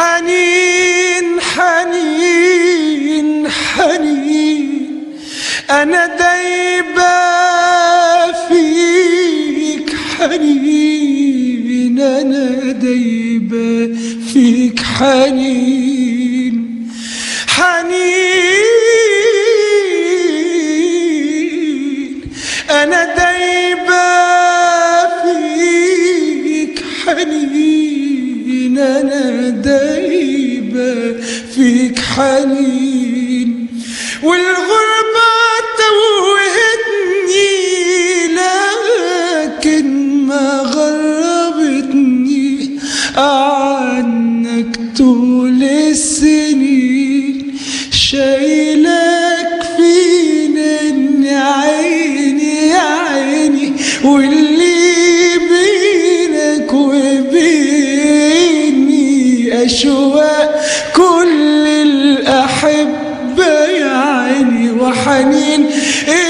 حنين حنين حنين. أنا دايبة فيك حنين أنا دايبة فيك حنين. حنين أنا دايبة فيك حنين أنا فيك حنين والغربة توهتني لكن ما غربتني. عنك طول السنين شايلك فين عيني يا عيني واللي أشواق كل الأحبة يا عيني وحنين المغرمين